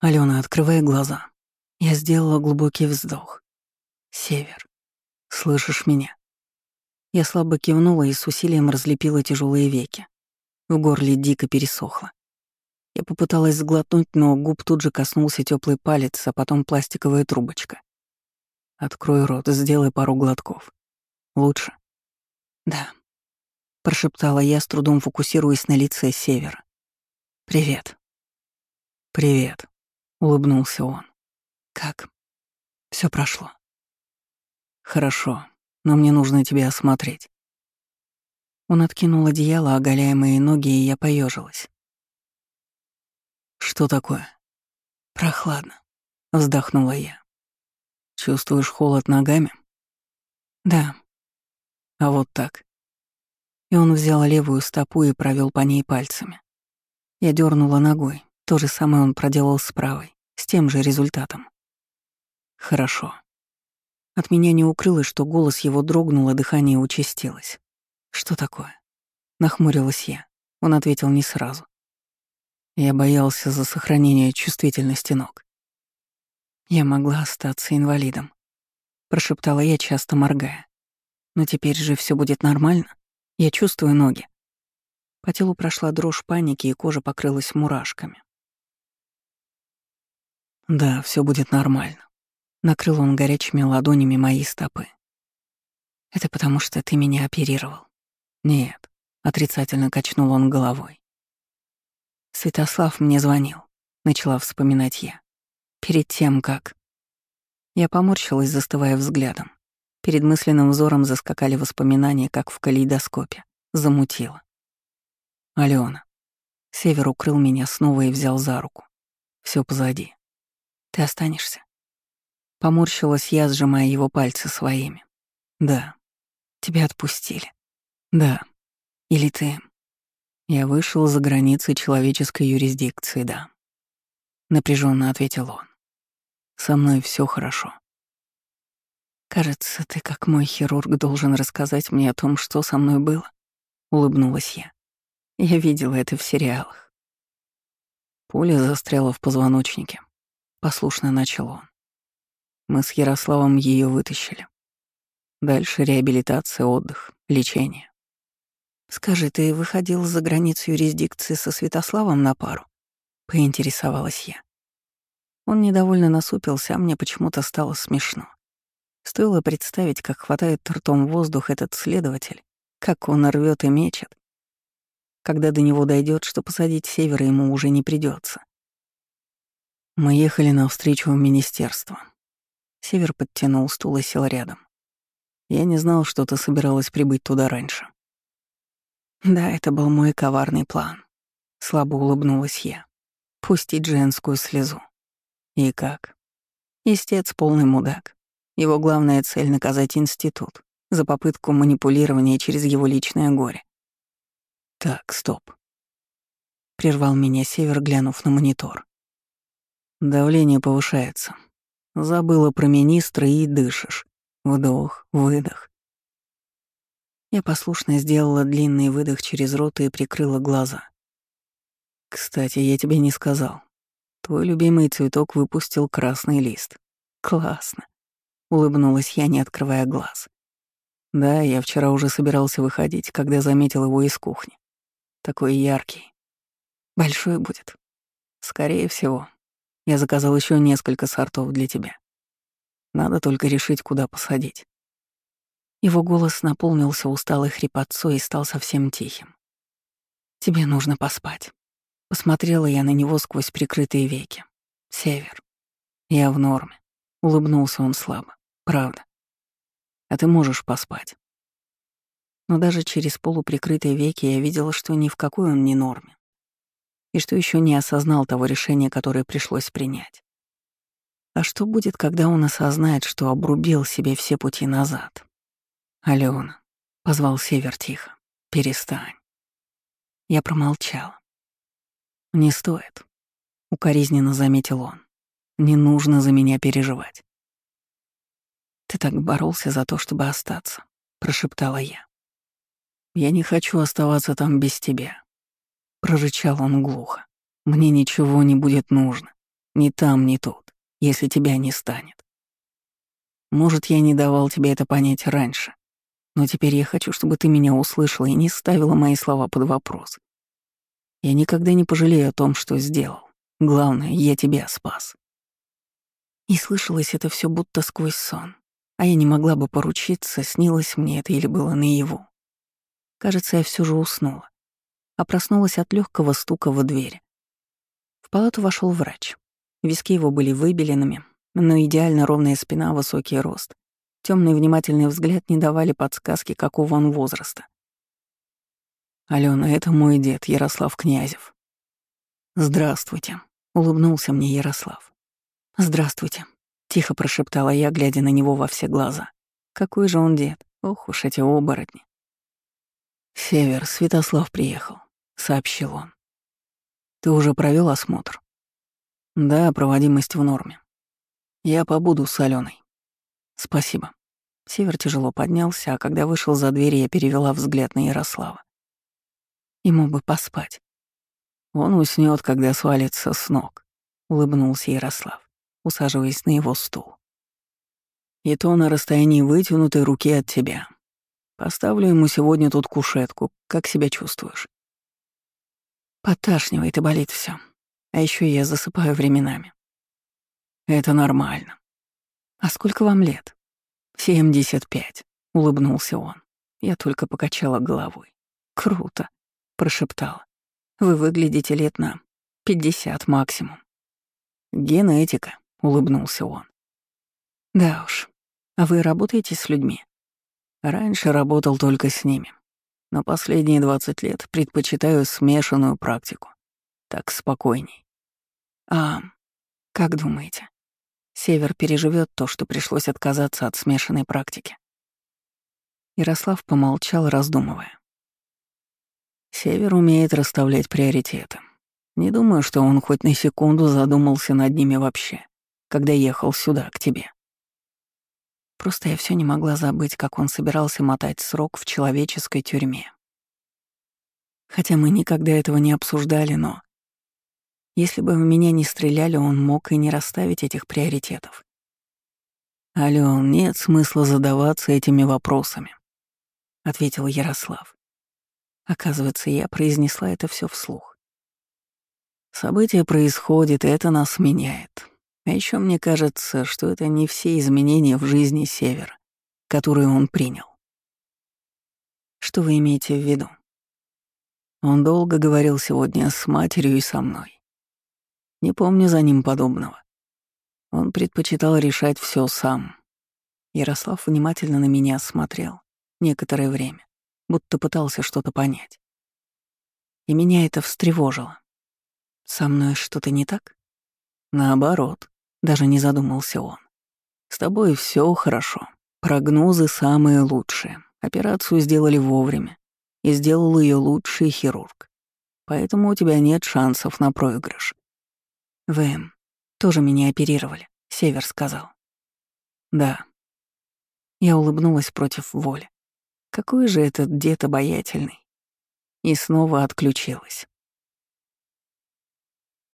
Алена, открывай глаза. Я сделала глубокий вздох. Север. Слышишь меня? Я слабо кивнула и с усилием разлепила тяжелые веки. В горле дико пересохло. Я попыталась сглотнуть, но губ тут же коснулся теплый палец, а потом пластиковая трубочка. Открой рот, сделай пару глотков. Лучше? Да. Прошептала я, с трудом фокусируясь на лице Севера. Привет. Привет. Улыбнулся он. Как? Все прошло. Хорошо, но мне нужно тебя осмотреть. Он откинул одеяло, оголяя мои ноги, и я поежилась. «Что такое?» «Прохладно», — вздохнула я. «Чувствуешь холод ногами?» «Да». «А вот так». И он взял левую стопу и провел по ней пальцами. Я дернула ногой. То же самое он проделал с правой, с тем же результатом. «Хорошо». От меня не укрылось, что голос его дрогнул, а дыхание участилось. «Что такое?» — нахмурилась я. Он ответил не сразу. Я боялся за сохранение чувствительности ног. Я могла остаться инвалидом, прошептала я, часто моргая. Но теперь же все будет нормально. Я чувствую ноги. По телу прошла дрожь паники, и кожа покрылась мурашками. Да, все будет нормально. Накрыл он горячими ладонями мои стопы. Это потому, что ты меня оперировал. Нет, отрицательно качнул он головой. Святослав мне звонил, начала вспоминать я. Перед тем, как... Я поморщилась, застывая взглядом. Перед мысленным взором заскакали воспоминания, как в калейдоскопе. Замутило. Алена. Север укрыл меня снова и взял за руку. Все позади. Ты останешься? Поморщилась я, сжимая его пальцы своими. Да. Тебя отпустили. Да. Или ты... Я вышел за границы человеческой юрисдикции, да. Напряженно ответил он. Со мной все хорошо. Кажется, ты, как мой хирург, должен рассказать мне о том, что со мной было. Улыбнулась я. Я видела это в сериалах. Пуля застряла в позвоночнике. Послушно начал он. Мы с Ярославом ее вытащили. Дальше реабилитация, отдых, лечение. «Скажи, ты выходил за границу юрисдикции со Святославом на пару?» — поинтересовалась я. Он недовольно насупился, а мне почему-то стало смешно. Стоило представить, как хватает ртом воздух этот следователь, как он рвет и мечет. Когда до него дойдет, что посадить севера ему уже не придется. Мы ехали навстречу в министерство. Север подтянул стул и сел рядом. Я не знал, что ты собиралась прибыть туда раньше. Да, это был мой коварный план. Слабо улыбнулась я. Пустить женскую слезу. И как? Истец полный мудак. Его главная цель — наказать институт за попытку манипулирования через его личное горе. Так, стоп. Прервал меня Север, глянув на монитор. Давление повышается. Забыла про министра и дышишь. Вдох, выдох. Я послушно сделала длинный выдох через рот и прикрыла глаза. «Кстати, я тебе не сказал. Твой любимый цветок выпустил красный лист. Классно!» — улыбнулась я, не открывая глаз. «Да, я вчера уже собирался выходить, когда заметил его из кухни. Такой яркий. Большой будет. Скорее всего. Я заказал еще несколько сортов для тебя. Надо только решить, куда посадить. Его голос наполнился усталой хрипотцой и стал совсем тихим. «Тебе нужно поспать». Посмотрела я на него сквозь прикрытые веки. «Север. Я в норме». Улыбнулся он слабо. «Правда. А ты можешь поспать». Но даже через полуприкрытые веки я видела, что ни в какой он не норме. И что еще не осознал того решения, которое пришлось принять. А что будет, когда он осознает, что обрубил себе все пути назад? «Алена», — позвал Север тихо, — «перестань». Я промолчала. «Не стоит», — укоризненно заметил он. «Не нужно за меня переживать». «Ты так боролся за то, чтобы остаться», — прошептала я. «Я не хочу оставаться там без тебя», — прорычал он глухо. «Мне ничего не будет нужно. Ни там, ни тут, если тебя не станет. Может, я не давал тебе это понять раньше, но теперь я хочу, чтобы ты меня услышала и не ставила мои слова под вопрос. Я никогда не пожалею о том, что сделал. Главное, я тебя спас. И слышалось это все будто сквозь сон. А я не могла бы поручиться, снилось мне это или было наяву. Кажется, я все же уснула, а проснулась от легкого стука в дверь. В палату вошел врач. Виски его были выбеленными, но идеально ровная спина, высокий рост. Темный внимательный взгляд не давали подсказки, какого он возраста. «Алена, это мой дед, Ярослав Князев». «Здравствуйте», — улыбнулся мне Ярослав. «Здравствуйте», — тихо прошептала я, глядя на него во все глаза. «Какой же он дед? Ох уж эти оборотни». «Север, Святослав приехал», — сообщил он. «Ты уже провел осмотр?» «Да, проводимость в норме. Я побуду с Аленой». «Спасибо». Север тяжело поднялся, а когда вышел за дверь, я перевела взгляд на Ярослава. Ему бы поспать. Он уснет, когда свалится с ног, улыбнулся Ярослав усаживаясь на его стул. «И то на расстоянии вытянутой руки от тебя. Поставлю ему сегодня тут кушетку. Как себя чувствуешь?» Поташнивает и болит все. А еще я засыпаю временами. Это нормально. А сколько вам лет? Семьдесят пять, улыбнулся он. Я только покачала головой. Круто, прошептала. Вы выглядите лет на пятьдесят максимум. Генетика, — улыбнулся он. «Да уж. А вы работаете с людьми?» «Раньше работал только с ними. Но последние 20 лет предпочитаю смешанную практику. Так спокойней». «А как думаете, Север переживет то, что пришлось отказаться от смешанной практики?» Ярослав помолчал, раздумывая. Север умеет расставлять приоритеты. Не думаю, что он хоть на секунду задумался над ними вообще когда ехал сюда, к тебе. Просто я все не могла забыть, как он собирался мотать срок в человеческой тюрьме. Хотя мы никогда этого не обсуждали, но... Если бы в меня не стреляли, он мог и не расставить этих приоритетов. «Алён, нет смысла задаваться этими вопросами», — ответил Ярослав. Оказывается, я произнесла это все вслух. События происходят, и это нас меняет. А еще мне кажется, что это не все изменения в жизни Севера, которые он принял. Что вы имеете в виду? Он долго говорил сегодня с матерью и со мной. Не помню за ним подобного. Он предпочитал решать все сам. Ярослав внимательно на меня смотрел некоторое время, будто пытался что-то понять. И меня это встревожило. Со мной что-то не так? Наоборот, даже не задумался он. С тобой все хорошо. Прогнозы самые лучшие. Операцию сделали вовремя. И сделал ее лучший хирург. Поэтому у тебя нет шансов на проигрыш. Вы тоже меня оперировали, Север сказал. Да. Я улыбнулась против воли. Какой же этот дед обаятельный. И снова отключилась.